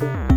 Bye.